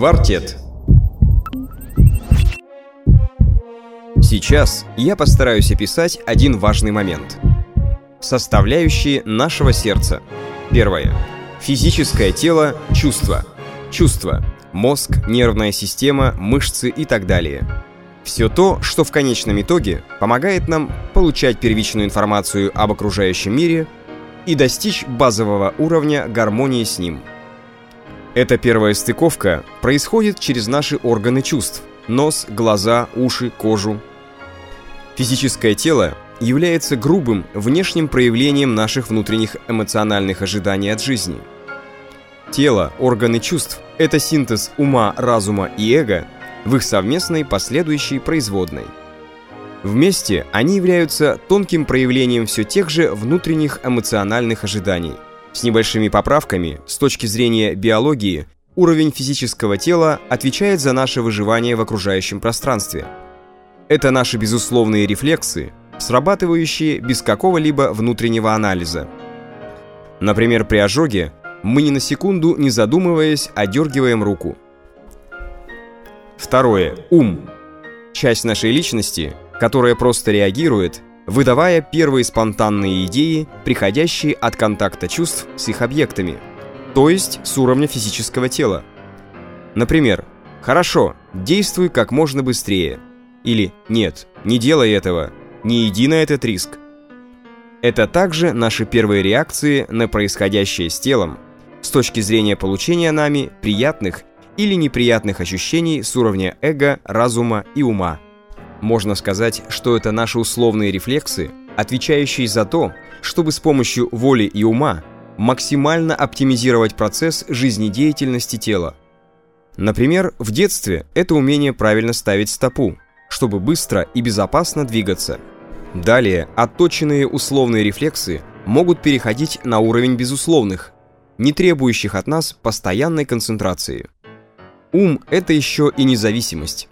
Квартет Сейчас я постараюсь описать один важный момент. Составляющие нашего сердца. Первое. Физическое тело, чувства. Чувства. Мозг, нервная система, мышцы и так далее. Все то, что в конечном итоге помогает нам получать первичную информацию об окружающем мире и достичь базового уровня гармонии с ним. Эта первая стыковка происходит через наши органы чувств – нос, глаза, уши, кожу. Физическое тело является грубым внешним проявлением наших внутренних эмоциональных ожиданий от жизни. Тело, органы чувств – это синтез ума, разума и эго – в их совместной последующей производной. Вместе они являются тонким проявлением все тех же внутренних эмоциональных ожиданий. С небольшими поправками, с точки зрения биологии, уровень физического тела отвечает за наше выживание в окружающем пространстве. Это наши безусловные рефлексы, срабатывающие без какого-либо внутреннего анализа. Например, при ожоге мы ни на секунду не задумываясь одергиваем руку – Второе. Ум. Часть нашей личности, которая просто реагирует, выдавая первые спонтанные идеи, приходящие от контакта чувств с их объектами, то есть с уровня физического тела. Например, «Хорошо, действуй как можно быстрее» или «Нет, не делай этого, не иди на этот риск». Это также наши первые реакции на происходящее с телом, с точки зрения получения нами приятных или неприятных ощущений с уровня эго, разума и ума. Можно сказать, что это наши условные рефлексы, отвечающие за то, чтобы с помощью воли и ума максимально оптимизировать процесс жизнедеятельности тела. Например, в детстве это умение правильно ставить стопу, чтобы быстро и безопасно двигаться. Далее отточенные условные рефлексы могут переходить на уровень безусловных, не требующих от нас постоянной концентрации. Ум — это еще и независимость.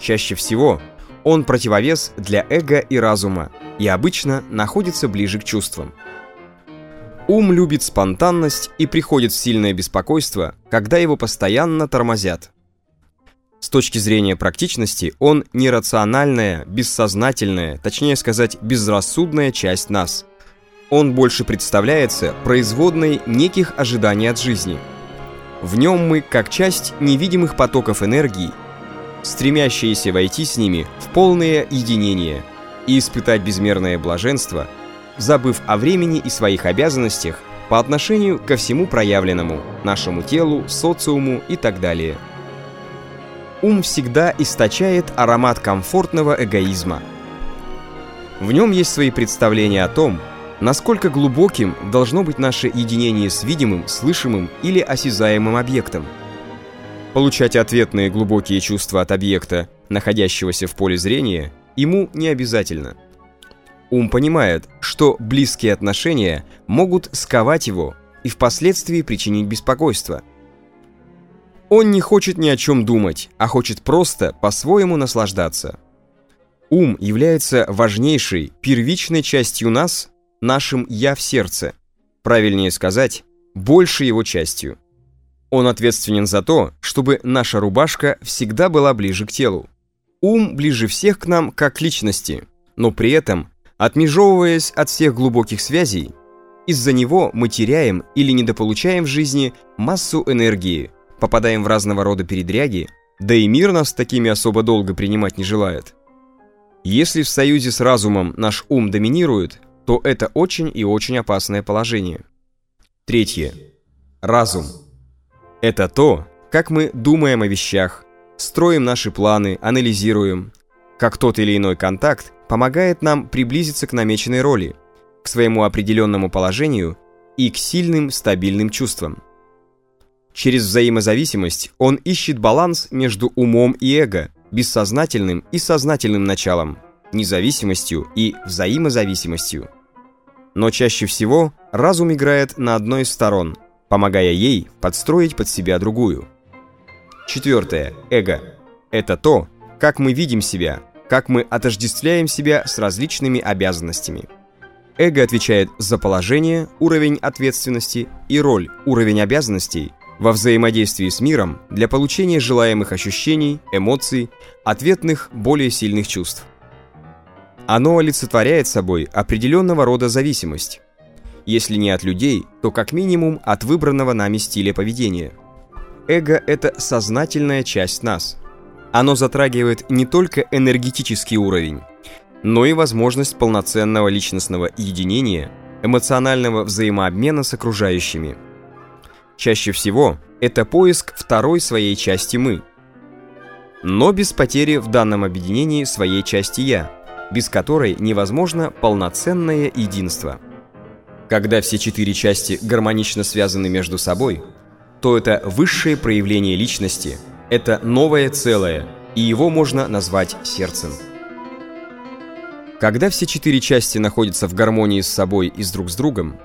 Чаще всего он противовес для эго и разума и обычно находится ближе к чувствам. Ум любит спонтанность и приходит в сильное беспокойство, когда его постоянно тормозят. С точки зрения практичности он нерациональная, бессознательная, точнее сказать, безрассудная часть нас. Он больше представляется производной неких ожиданий от жизни – в нем мы, как часть невидимых потоков энергии, стремящиеся войти с ними в полное единение и испытать безмерное блаженство, забыв о времени и своих обязанностях по отношению ко всему проявленному, нашему телу, социуму и так далее. Ум всегда источает аромат комфортного эгоизма. В нем есть свои представления о том, Насколько глубоким должно быть наше единение с видимым, слышимым или осязаемым объектом? Получать ответные глубокие чувства от объекта, находящегося в поле зрения, ему не обязательно. Ум понимает, что близкие отношения могут сковать его и впоследствии причинить беспокойство. Он не хочет ни о чем думать, а хочет просто по-своему наслаждаться. Ум является важнейшей, первичной частью нас, нашим «я» в сердце, правильнее сказать, больше его частью. Он ответственен за то, чтобы наша рубашка всегда была ближе к телу. Ум ближе всех к нам как к личности, но при этом, отмежевываясь от всех глубоких связей, из-за него мы теряем или недополучаем в жизни массу энергии, попадаем в разного рода передряги, да и мир нас такими особо долго принимать не желает. Если в союзе с разумом наш ум доминирует, то это очень и очень опасное положение. Третье. Разум. Это то, как мы думаем о вещах, строим наши планы, анализируем, как тот или иной контакт помогает нам приблизиться к намеченной роли, к своему определенному положению и к сильным стабильным чувствам. Через взаимозависимость он ищет баланс между умом и эго, бессознательным и сознательным началом, независимостью и взаимозависимостью. Но чаще всего разум играет на одной из сторон, помогая ей подстроить под себя другую. Четвертое. Эго. Это то, как мы видим себя, как мы отождествляем себя с различными обязанностями. Эго отвечает за положение, уровень ответственности и роль, уровень обязанностей, во взаимодействии с миром для получения желаемых ощущений, эмоций, ответных, более сильных чувств. Оно олицетворяет собой определенного рода зависимость. Если не от людей, то как минимум от выбранного нами стиля поведения. Эго – это сознательная часть нас. Оно затрагивает не только энергетический уровень, но и возможность полноценного личностного единения, эмоционального взаимообмена с окружающими. Чаще всего это поиск второй своей части «мы», но без потери в данном объединении своей части «я», без которой невозможно полноценное единство. Когда все четыре части гармонично связаны между собой, то это высшее проявление личности, это новое целое, и его можно назвать сердцем. Когда все четыре части находятся в гармонии с собой и с друг с другом,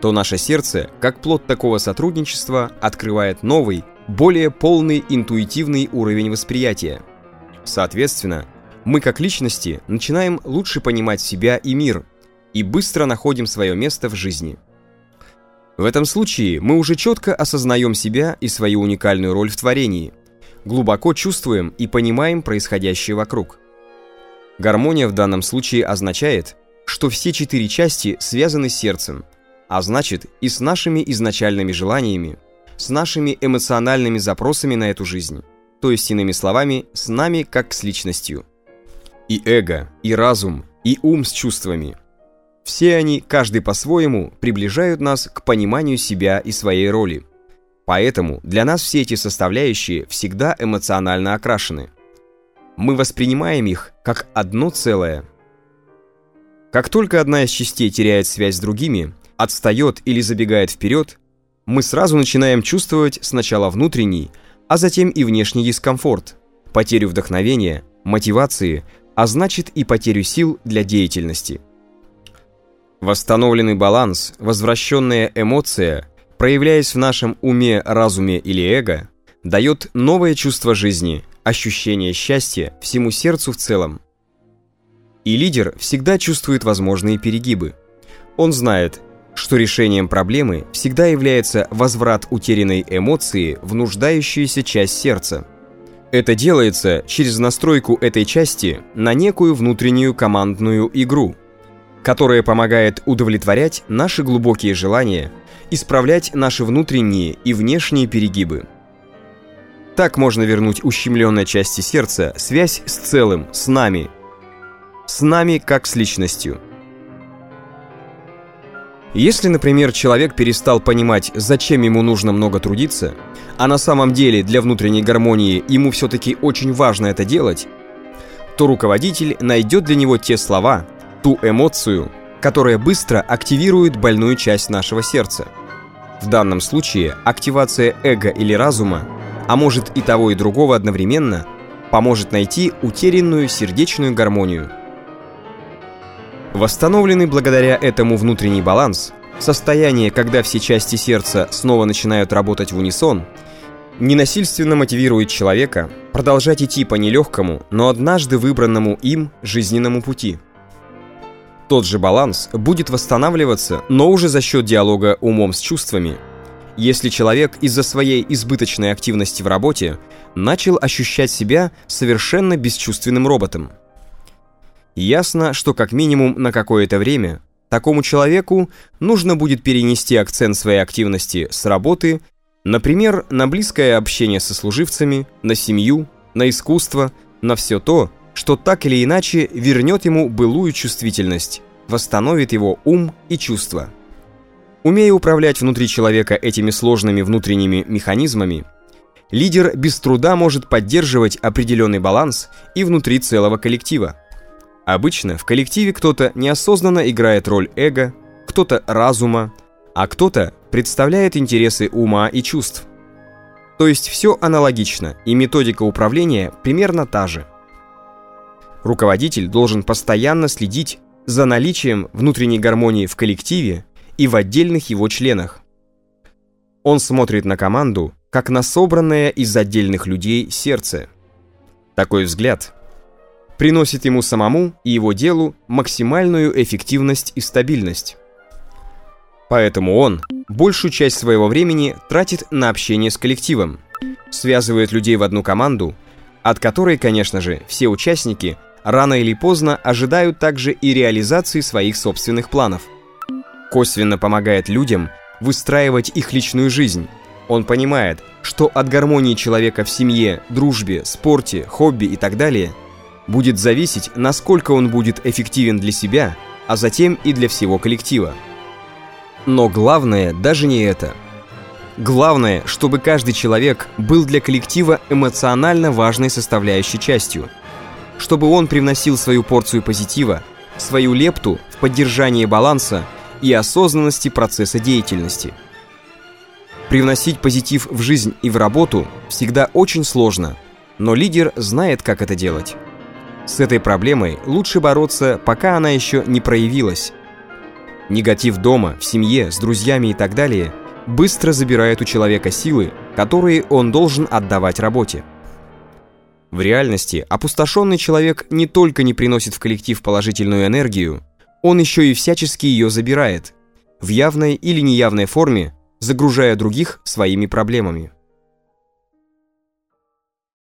то наше сердце, как плод такого сотрудничества, открывает новый, более полный интуитивный уровень восприятия. Соответственно, мы как личности начинаем лучше понимать себя и мир и быстро находим свое место в жизни. В этом случае мы уже четко осознаем себя и свою уникальную роль в творении, глубоко чувствуем и понимаем происходящее вокруг. Гармония в данном случае означает, что все четыре части связаны с сердцем, а значит и с нашими изначальными желаниями, с нашими эмоциональными запросами на эту жизнь, то есть, иными словами, с нами как с личностью. И эго, и разум, и ум с чувствами. Все они, каждый по-своему, приближают нас к пониманию себя и своей роли. Поэтому для нас все эти составляющие всегда эмоционально окрашены. Мы воспринимаем их как одно целое. Как только одна из частей теряет связь с другими, отстает или забегает вперед, мы сразу начинаем чувствовать сначала внутренний, а затем и внешний дискомфорт, потерю вдохновения, мотивации, а значит и потерю сил для деятельности. Восстановленный баланс, возвращенная эмоция, проявляясь в нашем уме, разуме или эго, дает новое чувство жизни, ощущение счастья всему сердцу в целом. И лидер всегда чувствует возможные перегибы. Он знает, что решением проблемы всегда является возврат утерянной эмоции в нуждающуюся часть сердца – это делается через настройку этой части на некую внутреннюю командную игру, которая помогает удовлетворять наши глубокие желания, исправлять наши внутренние и внешние перегибы. Так можно вернуть ущемленной части сердца связь с целым, с нами. С нами как с личностью. Если, например, человек перестал понимать, зачем ему нужно много трудиться, а на самом деле для внутренней гармонии ему все-таки очень важно это делать, то руководитель найдет для него те слова, ту эмоцию, которая быстро активирует больную часть нашего сердца. В данном случае активация эго или разума, а может и того и другого одновременно, поможет найти утерянную сердечную гармонию – Восстановленный благодаря этому внутренний баланс, состояние, когда все части сердца снова начинают работать в унисон, ненасильственно мотивирует человека продолжать идти по нелегкому, но однажды выбранному им жизненному пути. Тот же баланс будет восстанавливаться, но уже за счет диалога умом с чувствами, если человек из-за своей избыточной активности в работе начал ощущать себя совершенно бесчувственным роботом – Ясно, что как минимум на какое-то время такому человеку нужно будет перенести акцент своей активности с работы, например, на близкое общение со служивцами, на семью, на искусство, на все то, что так или иначе вернет ему былую чувствительность, восстановит его ум и чувства. Умея управлять внутри человека этими сложными внутренними механизмами, лидер без труда может поддерживать определенный баланс и внутри целого коллектива. Обычно в коллективе кто-то неосознанно играет роль эго, кто-то разума, а кто-то представляет интересы ума и чувств. То есть все аналогично, и методика управления примерно та же. Руководитель должен постоянно следить за наличием внутренней гармонии в коллективе и в отдельных его членах. Он смотрит на команду, как на собранное из отдельных людей сердце. Такой взгляд приносит ему самому и его делу максимальную эффективность и стабильность. Поэтому он большую часть своего времени тратит на общение с коллективом, связывает людей в одну команду, от которой, конечно же, все участники рано или поздно ожидают также и реализации своих собственных планов. Косвенно помогает людям выстраивать их личную жизнь. Он понимает, что от гармонии человека в семье, дружбе, спорте, хобби и так далее будет зависеть, насколько он будет эффективен для себя, а затем и для всего коллектива. Но главное даже не это. Главное, чтобы каждый человек был для коллектива эмоционально важной составляющей частью. Чтобы он привносил свою порцию позитива, свою лепту в поддержание баланса и осознанности процесса деятельности. Привносить позитив в жизнь и в работу всегда очень сложно, но лидер знает, как это делать. С этой проблемой лучше бороться, пока она еще не проявилась, Негатив дома, в семье, с друзьями и так далее быстро забирает у человека силы, которые он должен отдавать работе. В реальности опустошенный человек не только не приносит в коллектив положительную энергию, он еще и всячески ее забирает, в явной или неявной форме, загружая других своими проблемами.